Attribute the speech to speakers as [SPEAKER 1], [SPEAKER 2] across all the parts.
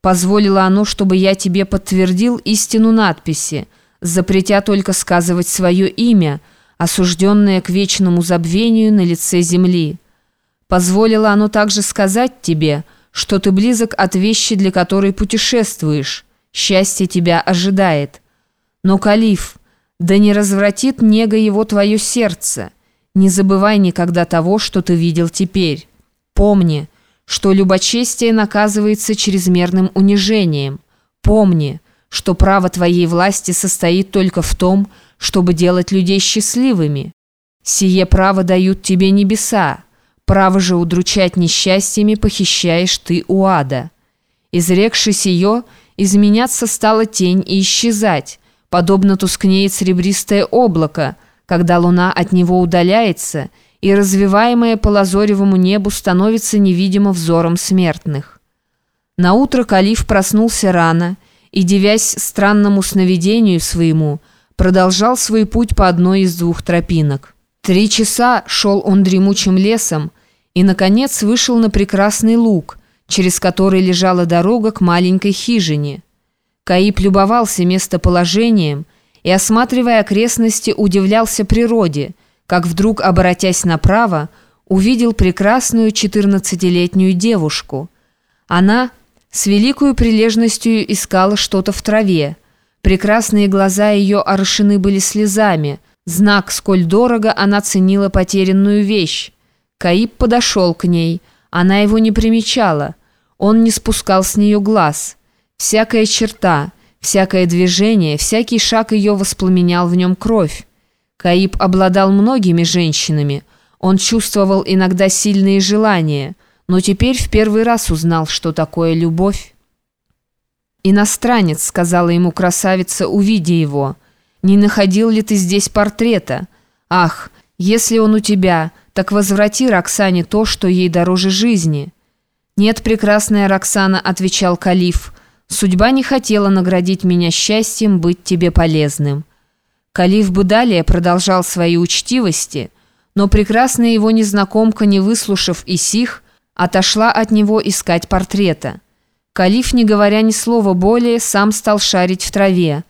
[SPEAKER 1] Позволило оно, чтобы я тебе подтвердил истину надписи, запретя только сказывать свое имя, осужденное к вечному забвению на лице земли. Позволило оно также сказать тебе, что ты близок от вещи, для которой путешествуешь, счастье тебя ожидает. Но, Калиф, да не развратит нега его твое сердце, не забывай никогда того, что ты видел теперь. Помни, что любочестие наказывается чрезмерным унижением. Помни, что право твоей власти состоит только в том, чтобы делать людей счастливыми. Сие право дают тебе небеса, право же удручать несчастьями похищаешь ты у ада. Изрекши сие, изменяться стала тень и исчезать, подобно тускнеет серебристое облако, когда луна от него удаляется – и развиваемое по лазоревому небу становится невидимо взором смертных. Наутро Калиф проснулся рано и, девясь странному сновидению своему, продолжал свой путь по одной из двух тропинок. Три часа шел он дремучим лесом и, наконец, вышел на прекрасный луг, через который лежала дорога к маленькой хижине. Каиб любовался местоположением и, осматривая окрестности, удивлялся природе – как вдруг, оборотясь направо, увидел прекрасную 14-летнюю девушку. Она с великою прилежностью искала что-то в траве. Прекрасные глаза ее орошены были слезами. Знак, сколь дорого она ценила потерянную вещь. Каиб подошел к ней. Она его не примечала. Он не спускал с нее глаз. Всякая черта, всякое движение, всякий шаг ее воспламенял в нем кровь. Каиб обладал многими женщинами. Он чувствовал иногда сильные желания, но теперь в первый раз узнал, что такое любовь. «Иностранец», — сказала ему красавица, увидя его, — «не находил ли ты здесь портрета? Ах, если он у тебя, так возврати Роксане то, что ей дороже жизни». «Нет, прекрасная Роксана», — отвечал Калиф, — «судьба не хотела наградить меня счастьем быть тебе полезным». Калиф бы далее продолжал свои учтивости, но прекрасная его незнакомка, не выслушав и сих, отошла от него искать портрета. Калиф, не говоря ни слова более, сам стал шарить в траве.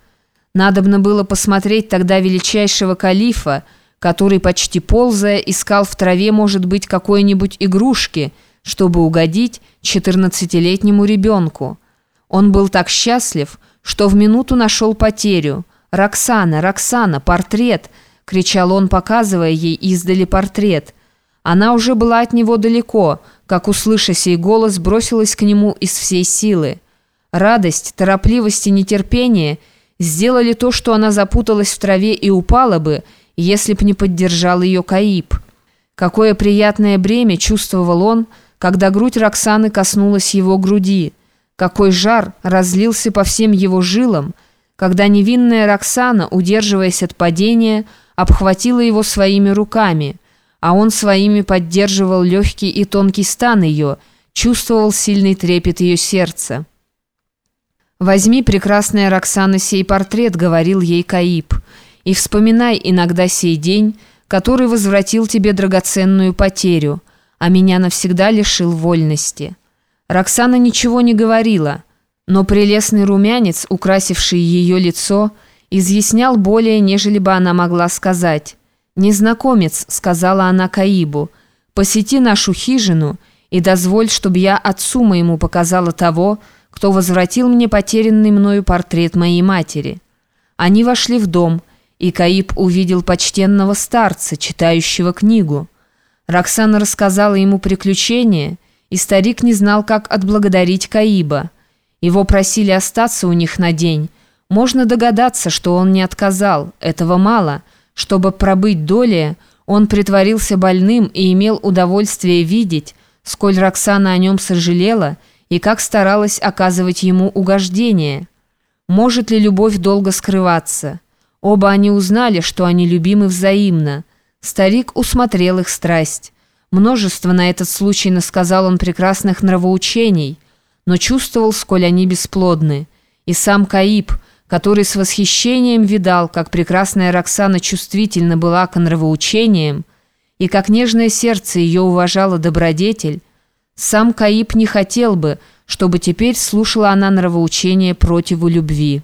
[SPEAKER 1] Надобно было посмотреть тогда величайшего калифа, который, почти ползая, искал в траве, может быть, какой-нибудь игрушки, чтобы угодить четырнадцатилетнему ребенку. Он был так счастлив, что в минуту нашел потерю – «Роксана, Роксана, портрет!» — кричал он, показывая ей издали портрет. Она уже была от него далеко, как, услыша сей голос, бросилась к нему из всей силы. Радость, торопливость и нетерпение сделали то, что она запуталась в траве и упала бы, если б не поддержал ее Каиб. Какое приятное бремя чувствовал он, когда грудь Роксаны коснулась его груди. Какой жар разлился по всем его жилам — когда невинная Роксана, удерживаясь от падения, обхватила его своими руками, а он своими поддерживал легкий и тонкий стан ее, чувствовал сильный трепет ее сердца. «Возьми, прекрасная Роксана, сей портрет», — говорил ей Каиб, «и вспоминай иногда сей день, который возвратил тебе драгоценную потерю, а меня навсегда лишил вольности». Роксана ничего не говорила — но прелестный румянец, украсивший ее лицо, изъяснял более, нежели бы она могла сказать. «Незнакомец», — сказала она Каибу, — «посети нашу хижину и дозволь, чтобы я отцу моему показала того, кто возвратил мне потерянный мною портрет моей матери». Они вошли в дом, и Каиб увидел почтенного старца, читающего книгу. Роксана рассказала ему приключения, и старик не знал, как отблагодарить Каиба — его просили остаться у них на день. Можно догадаться, что он не отказал. Этого мало. Чтобы пробыть долее, он притворился больным и имел удовольствие видеть, сколь Роксана о нем сожалела и как старалась оказывать ему угождение. Может ли любовь долго скрываться? Оба они узнали, что они любимы взаимно. Старик усмотрел их страсть. Множество на этот случай насказал он прекрасных нравоучений – но чувствовал, сколь они бесплодны. И сам Каиб, который с восхищением видал, как прекрасная Роксана чувствительно была к нравоучениям, и как нежное сердце ее уважало добродетель, сам Каиб не хотел бы, чтобы теперь слушала она нравоучение противу любви.